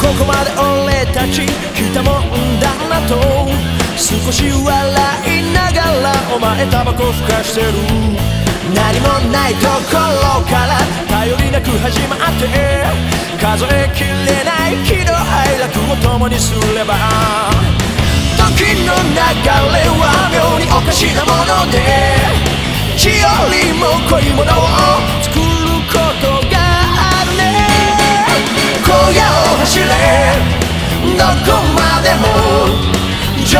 ここまで俺たち来たもんだなと。少し笑いながらお前タバコふかしてる。何もないところから頼りなく始まって。数えきれない喜怒哀楽を共にすれば。時の流れは妙におかしなもので。血よりも濃いものをこまでも冗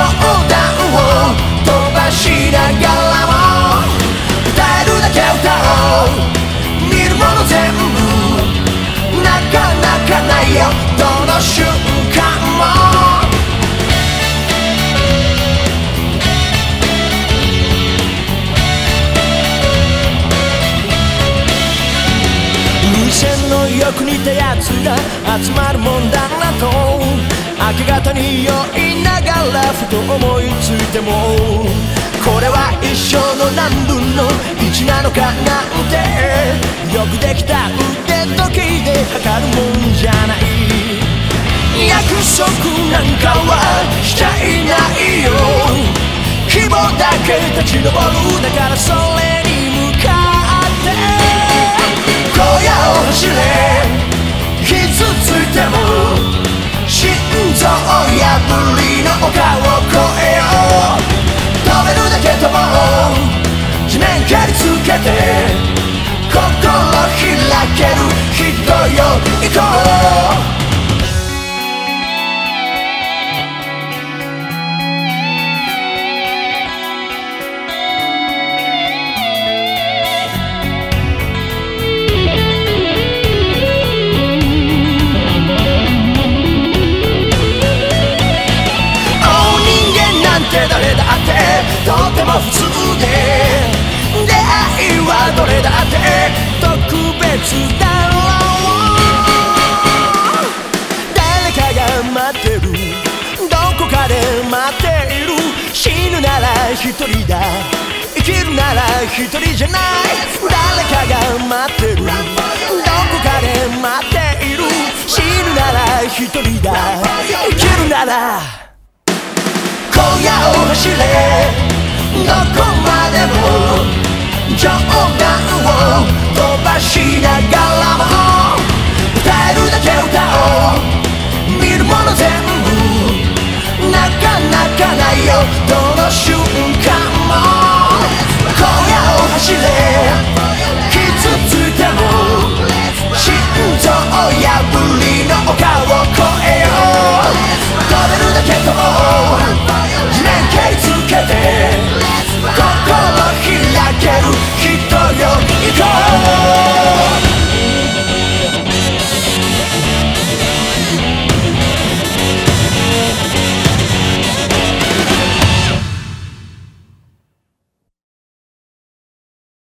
談を飛ばしなよく似たやつが集まるもんだなと。明け方に酔いながらふと思いついても。これは一生の何分の1なのかなんて。よくできた腕時計で測るもんじゃない。約束なんかはしちゃいないよ。希望だけ立ち上る。だからそれどれだって？特別だ。ろ一人だ生きるなら一人じゃない。誰かが待ってる。どこかで待っている。死ぬなら一人だ。生きるなら。小屋を走れ。どこまでも。冗談を